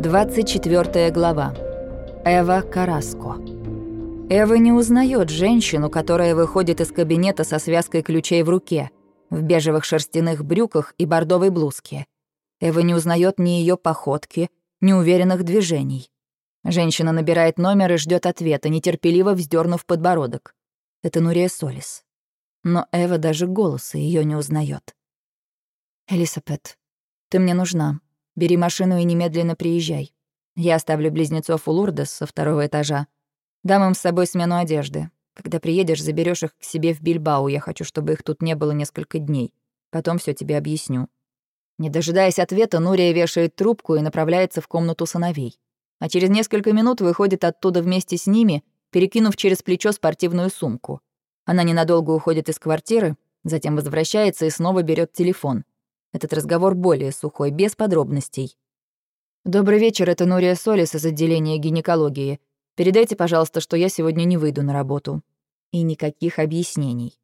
24 глава. Эва Караско. Эва не узнает женщину, которая выходит из кабинета со связкой ключей в руке, в бежевых шерстяных брюках и бордовой блузке. Эва не узнает ни ее походки, ни уверенных движений. Женщина набирает номер и ждет ответа, нетерпеливо вздернув подбородок. Это Нурия Солис. Но Эва даже голоса ее не узнает. «Элисапет, ты мне нужна. Бери машину и немедленно приезжай. Я оставлю близнецов у Лурдес со второго этажа. Дам им с собой смену одежды. Когда приедешь, заберешь их к себе в Бильбау. Я хочу, чтобы их тут не было несколько дней. Потом все тебе объясню». Не дожидаясь ответа, Нурия вешает трубку и направляется в комнату сыновей. А через несколько минут выходит оттуда вместе с ними, перекинув через плечо спортивную сумку. Она ненадолго уходит из квартиры, затем возвращается и снова берет телефон. Этот разговор более сухой, без подробностей. «Добрый вечер, это Нурия Солис из отделения гинекологии. Передайте, пожалуйста, что я сегодня не выйду на работу». И никаких объяснений.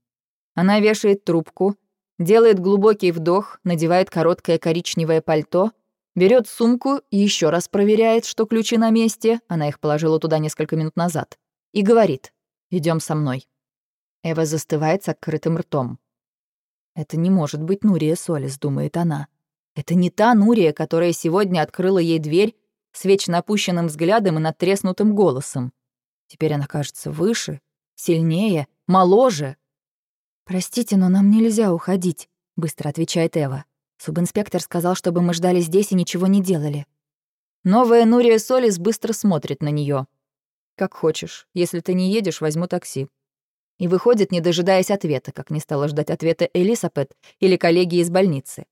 Она вешает трубку, делает глубокий вдох, надевает короткое коричневое пальто, берет сумку и еще раз проверяет, что ключи на месте, она их положила туда несколько минут назад, и говорит «Идем со мной». Эва застывает с открытым ртом. Это не может быть Нурия Солис, думает она. Это не та Нурия, которая сегодня открыла ей дверь с вечно опущенным взглядом и надтреснутым голосом. Теперь она кажется выше, сильнее, моложе. «Простите, но нам нельзя уходить», — быстро отвечает Эва. Субинспектор сказал, чтобы мы ждали здесь и ничего не делали. Новая Нурия Солис быстро смотрит на нее. «Как хочешь. Если ты не едешь, возьму такси и выходит, не дожидаясь ответа, как не стала ждать ответа Элисапет или коллеги из больницы.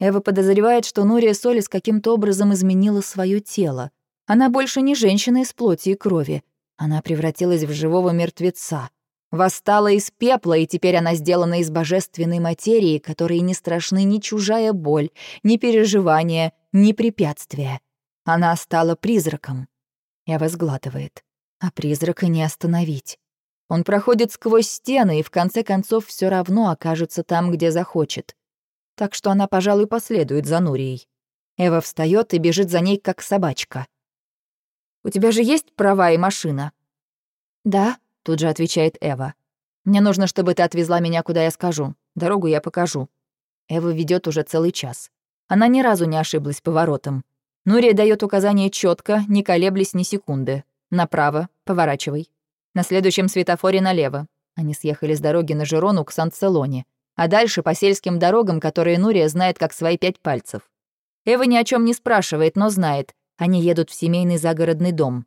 Эва подозревает, что Нурия Солис каким-то образом изменила свое тело. Она больше не женщина из плоти и крови. Она превратилась в живого мертвеца. Восстала из пепла, и теперь она сделана из божественной материи, которой не страшны ни чужая боль, ни переживания, ни препятствия. Она стала призраком. Эва сглатывает. А призрака не остановить. Он проходит сквозь стены и в конце концов все равно окажется там, где захочет. Так что она, пожалуй, последует за Нурией. Эва встает и бежит за ней, как собачка. «У тебя же есть права и машина?» «Да», — тут же отвечает Эва. «Мне нужно, чтобы ты отвезла меня, куда я скажу. Дорогу я покажу». Эва ведет уже целый час. Она ни разу не ошиблась поворотом. Нурия дает указания четко, не колеблясь ни секунды. Направо, поворачивай. На следующем светофоре налево. Они съехали с дороги на Жирону к Сан-Целоне, а дальше по сельским дорогам, которые Нурия знает как свои пять пальцев. Эва ни о чем не спрашивает, но знает, они едут в семейный загородный дом.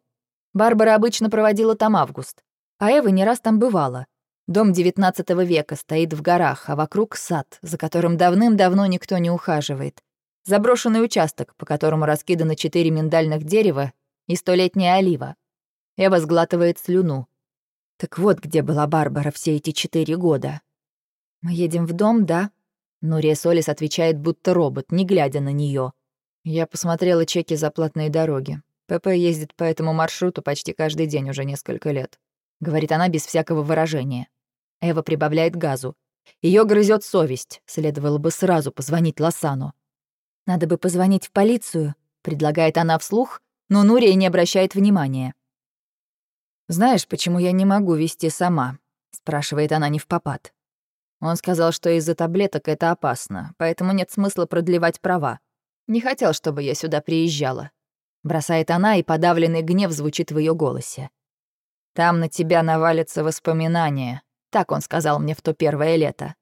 Барбара обычно проводила там август, а Эва не раз там бывала. Дом XIX века стоит в горах, а вокруг сад, за которым давным-давно никто не ухаживает. Заброшенный участок, по которому раскиданы четыре миндальных дерева и столетняя олива. Эва сглатывает слюну. Так вот, где была Барбара все эти четыре года. «Мы едем в дом, да?» Нурия Солис отвечает, будто робот, не глядя на нее. Я посмотрела чеки за платные дороги. ПП ездит по этому маршруту почти каждый день уже несколько лет. Говорит она без всякого выражения. Эва прибавляет газу. Ее грызет совесть. Следовало бы сразу позвонить Лосану. «Надо бы позвонить в полицию», — предлагает она вслух, но Нурия не обращает внимания. «Знаешь, почему я не могу вести сама?» — спрашивает она не в попад. Он сказал, что из-за таблеток это опасно, поэтому нет смысла продлевать права. Не хотел, чтобы я сюда приезжала. Бросает она, и подавленный гнев звучит в ее голосе. «Там на тебя навалятся воспоминания», — так он сказал мне в то первое лето.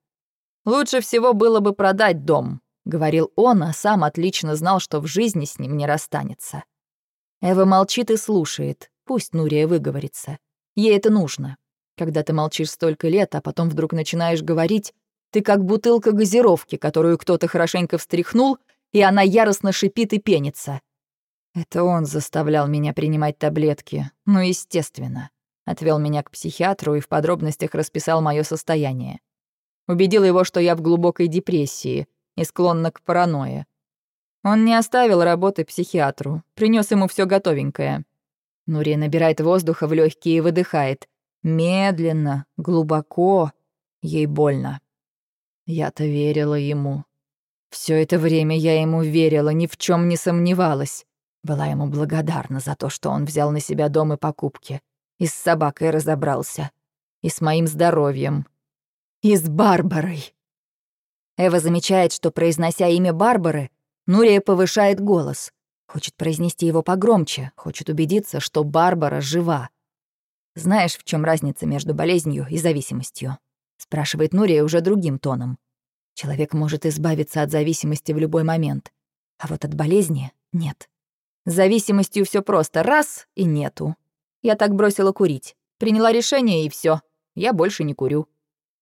«Лучше всего было бы продать дом», — говорил он, а сам отлично знал, что в жизни с ним не расстанется. Эва молчит и слушает, Пусть Нурия выговорится. Ей это нужно. Когда ты молчишь столько лет, а потом вдруг начинаешь говорить, ты как бутылка газировки, которую кто-то хорошенько встряхнул, и она яростно шипит и пенится. Это он заставлял меня принимать таблетки. Ну, естественно. Отвел меня к психиатру и в подробностях расписал мое состояние. Убедил его, что я в глубокой депрессии и склонна к паранойе. Он не оставил работы психиатру, принес ему все готовенькое. Нурия набирает воздуха в легкие и выдыхает. Медленно, глубоко. Ей больно. Я-то верила ему. Все это время я ему верила, ни в чем не сомневалась. Была ему благодарна за то, что он взял на себя дом и покупки. И с собакой разобрался. И с моим здоровьем. И с Барбарой. Эва замечает, что, произнося имя Барбары, Нурия повышает голос. Хочет произнести его погромче, хочет убедиться, что Барбара жива. «Знаешь, в чем разница между болезнью и зависимостью?» — спрашивает Нурия уже другим тоном. Человек может избавиться от зависимости в любой момент, а вот от болезни — нет. С зависимостью все просто — раз — и нету. Я так бросила курить. Приняла решение, и все. Я больше не курю.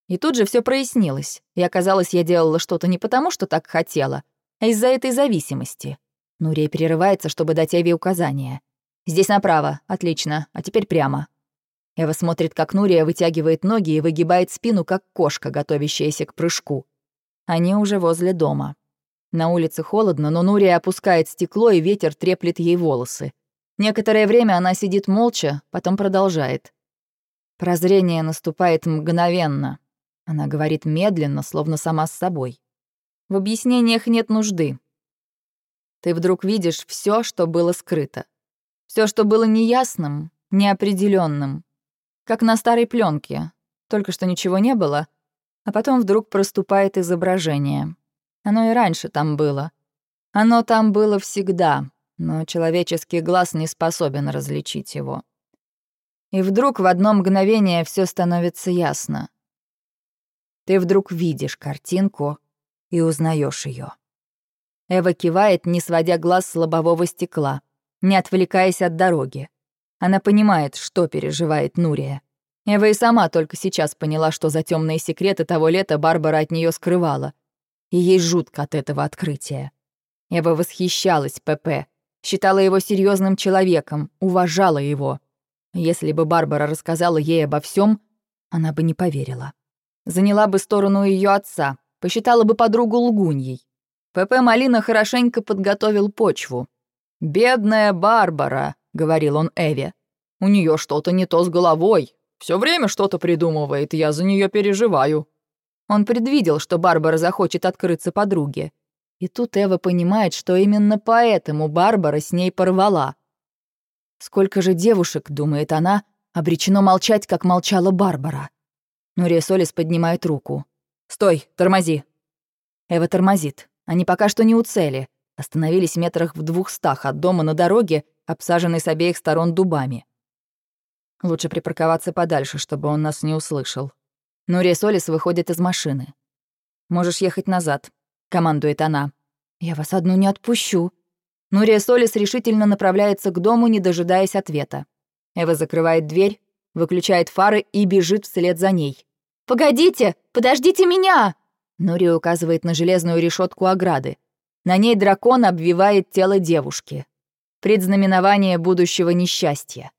И тут же все прояснилось, и оказалось, я делала что-то не потому, что так хотела, а из-за этой зависимости. Нурия перерывается, чтобы дать Эве указания. «Здесь направо. Отлично. А теперь прямо». Эва смотрит, как Нурия вытягивает ноги и выгибает спину, как кошка, готовящаяся к прыжку. Они уже возле дома. На улице холодно, но Нурия опускает стекло, и ветер треплет ей волосы. Некоторое время она сидит молча, потом продолжает. Прозрение наступает мгновенно. Она говорит медленно, словно сама с собой. В объяснениях нет нужды. Ты вдруг видишь все, что было скрыто. все, что было неясным, неопределенным, Как на старой пленке. Только что ничего не было, а потом вдруг проступает изображение. Оно и раньше там было. Оно там было всегда, но человеческий глаз не способен различить его. И вдруг в одно мгновение все становится ясно. Ты вдруг видишь картинку и узнаешь ее. Эва кивает, не сводя глаз с лобового стекла, не отвлекаясь от дороги. Она понимает, что переживает Нурия. Эва и сама только сейчас поняла, что за темные секреты того лета Барбара от нее скрывала. И ей жутко от этого открытия. Эва восхищалась ПП, считала его серьезным человеком, уважала его. Если бы Барбара рассказала ей обо всем, она бы не поверила. Заняла бы сторону ее отца, посчитала бы подругу лгуньей. ПП Малина хорошенько подготовил почву. «Бедная Барбара», — говорил он Эве. «У нее что-то не то с головой. Все время что-то придумывает, я за нее переживаю». Он предвидел, что Барбара захочет открыться подруге. И тут Эва понимает, что именно поэтому Барбара с ней порвала. Сколько же девушек, думает она, обречено молчать, как молчала Барбара. Нурия Солис поднимает руку. «Стой, тормози!» Эва тормозит. Они пока что не у цели. Остановились метрах в двухстах от дома на дороге, обсаженной с обеих сторон дубами. Лучше припарковаться подальше, чтобы он нас не услышал. Нурия Солис выходит из машины. «Можешь ехать назад», — командует она. «Я вас одну не отпущу». Нурия Солис решительно направляется к дому, не дожидаясь ответа. Эва закрывает дверь, выключает фары и бежит вслед за ней. «Погодите! Подождите меня!» Нури указывает на железную решетку ограды. На ней дракон обвивает тело девушки. Предзнаменование будущего несчастья.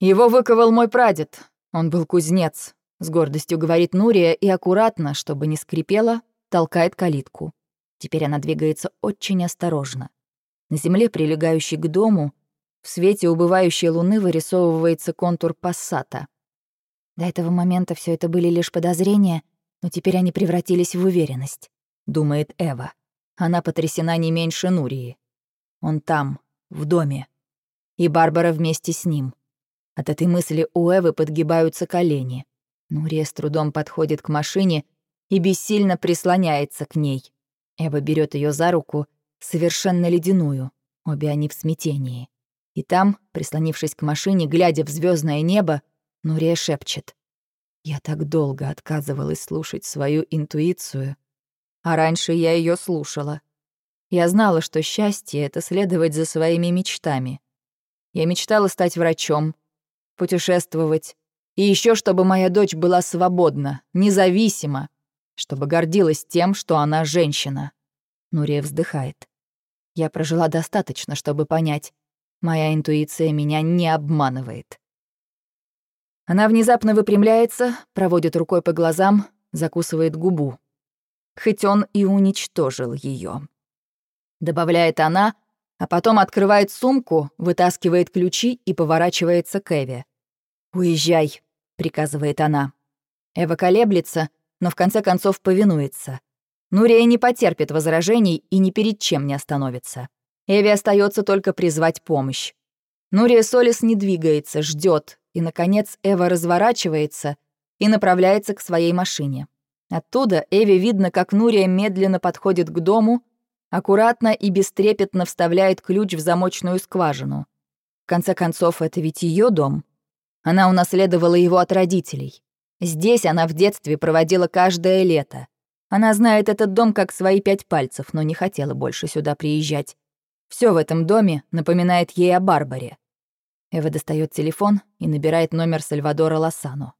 «Его выковал мой прадед. Он был кузнец», — с гордостью говорит Нурия и аккуратно, чтобы не скрипело, толкает калитку. Теперь она двигается очень осторожно. На земле, прилегающей к дому, в свете убывающей луны вырисовывается контур пассата. До этого момента все это были лишь подозрения — но теперь они превратились в уверенность, думает Эва. Она потрясена не меньше Нурии. Он там, в доме. И Барбара вместе с ним. От этой мысли у Эвы подгибаются колени. Нурия с трудом подходит к машине и бессильно прислоняется к ней. Эва берет ее за руку, совершенно ледяную. Обе они в смятении. И там, прислонившись к машине, глядя в звездное небо, Нурия шепчет. Я так долго отказывалась слушать свою интуицию, а раньше я ее слушала. Я знала, что счастье — это следовать за своими мечтами. Я мечтала стать врачом, путешествовать, и еще чтобы моя дочь была свободна, независима, чтобы гордилась тем, что она женщина. Нурия вздыхает. Я прожила достаточно, чтобы понять, моя интуиция меня не обманывает. Она внезапно выпрямляется, проводит рукой по глазам, закусывает губу. Хоть он и уничтожил ее. Добавляет она, а потом открывает сумку, вытаскивает ключи и поворачивается к Эве. «Уезжай», — приказывает она. Эва колеблется, но в конце концов повинуется. Нурия не потерпит возражений и ни перед чем не остановится. Эви остается только призвать помощь. Нурия Солис не двигается, ждет, и, наконец, Эва разворачивается и направляется к своей машине. Оттуда Эви видно, как Нурия медленно подходит к дому, аккуратно и бестрепетно вставляет ключ в замочную скважину. В конце концов, это ведь ее дом. Она унаследовала его от родителей. Здесь она в детстве проводила каждое лето. Она знает этот дом как свои пять пальцев, но не хотела больше сюда приезжать. Все в этом доме напоминает ей о Барбаре. Эва достает телефон и набирает номер Сальвадора Лосано.